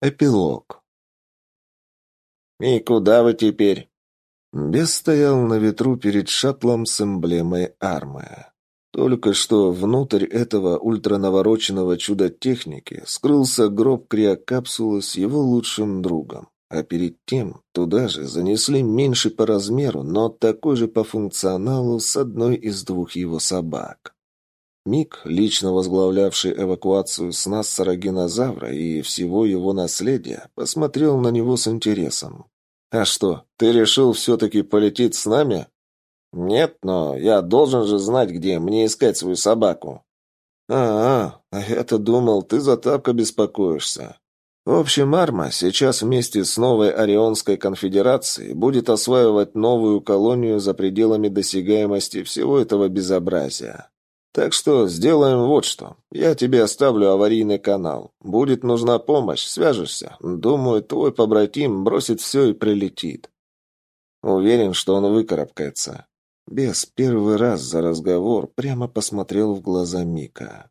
Эпилог. «И куда вы теперь?» Бес стоял на ветру перед шаттлом с эмблемой армы. Только что внутрь этого ультранавороченного чуда техники скрылся гроб криокапсулы с его лучшим другом. А перед тем туда же занесли меньше по размеру, но такой же по функционалу с одной из двух его собак. Мик, лично возглавлявший эвакуацию с Нассера Генозавра и всего его наследия, посмотрел на него с интересом. «А что, ты решил все-таки полететь с нами?» «Нет, но я должен же знать, где мне искать свою собаку». «А, а, я-то думал, ты за тапка беспокоишься. В общем, Арма сейчас вместе с новой Орионской конфедерацией будет осваивать новую колонию за пределами досягаемости всего этого безобразия. Так что сделаем вот что. Я тебе оставлю аварийный канал. Будет нужна помощь, свяжешься. Думаю, твой побратим бросит все и прилетит. Уверен, что он выкарабкается. Бес первый раз за разговор прямо посмотрел в глаза Мика.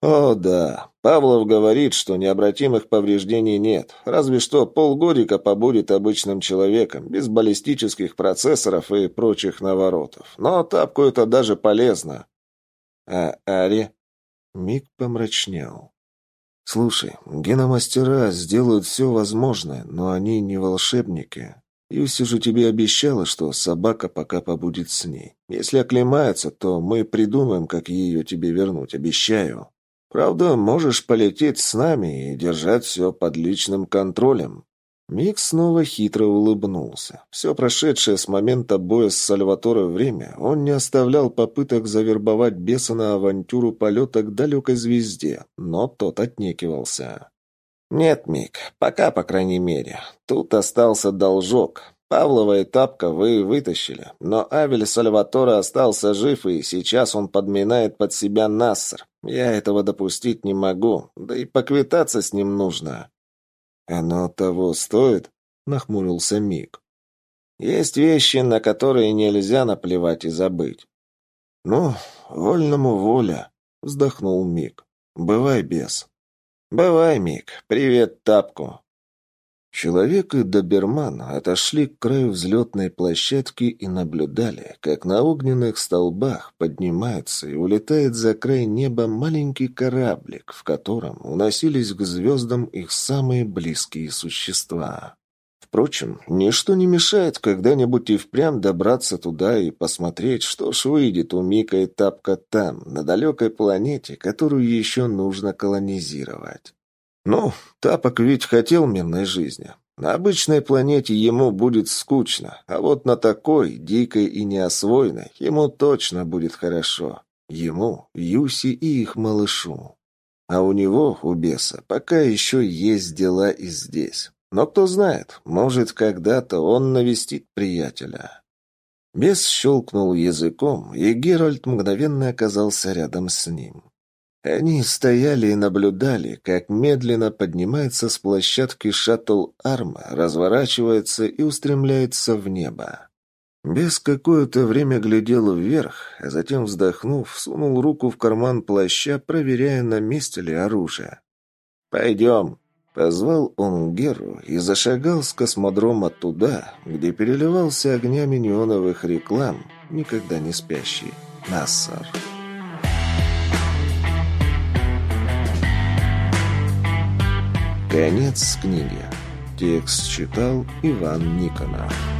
«О, да. Павлов говорит, что необратимых повреждений нет. Разве что полгодика побудет обычным человеком, без баллистических процессоров и прочих наворотов. Но тапку это даже полезно. А Ари? Миг помрачнел. Слушай, геномастера сделают все возможное, но они не волшебники. Юси же тебе обещала, что собака пока побудет с ней. Если оклемается, то мы придумаем, как ее тебе вернуть, обещаю. Правда, можешь полететь с нами и держать все под личным контролем. Мик снова хитро улыбнулся. Все прошедшее с момента боя с Сальваторе время он не оставлял попыток завербовать беса на авантюру полета к далекой звезде, но тот отнекивался. «Нет, Мик, пока, по крайней мере. Тут остался должок. Павлова и Тапка вы вытащили, но Авель Сальваторе остался жив, и сейчас он подминает под себя Нассер. Я этого допустить не могу, да и поквитаться с ним нужно». «Оно того стоит?» — нахмурился Мик. «Есть вещи, на которые нельзя наплевать и забыть». «Ну, вольному воля», — вздохнул Мик. «Бывай, бес». «Бывай, Мик. Привет, Тапку». Человек и доберман отошли к краю взлетной площадки и наблюдали, как на огненных столбах поднимается и улетает за край неба маленький кораблик, в котором уносились к звездам их самые близкие существа. Впрочем, ничто не мешает когда-нибудь и впрямь добраться туда и посмотреть, что ж выйдет у Мика и Тапка там, на далекой планете, которую еще нужно колонизировать. Ну, Тапок ведь хотел мирной жизни. На обычной планете ему будет скучно, а вот на такой, дикой и неосвоенной, ему точно будет хорошо. Ему, Юси и их малышу. А у него, у беса, пока еще есть дела и здесь. Но кто знает, может, когда-то он навестит приятеля. Бес щелкнул языком, и Геральт мгновенно оказался рядом с ним. Они стояли и наблюдали, как медленно поднимается с площадки шаттл «Арма», разворачивается и устремляется в небо. Без какое-то время глядел вверх, а затем, вздохнув, сунул руку в карман плаща, проверяя, на месте ли оружие. «Пойдем», — позвал он Геру и зашагал с космодрома туда, где переливался огнями неоновых реклам, никогда не спящий Нассар. Конец книги. Текст читал Иван Никонов.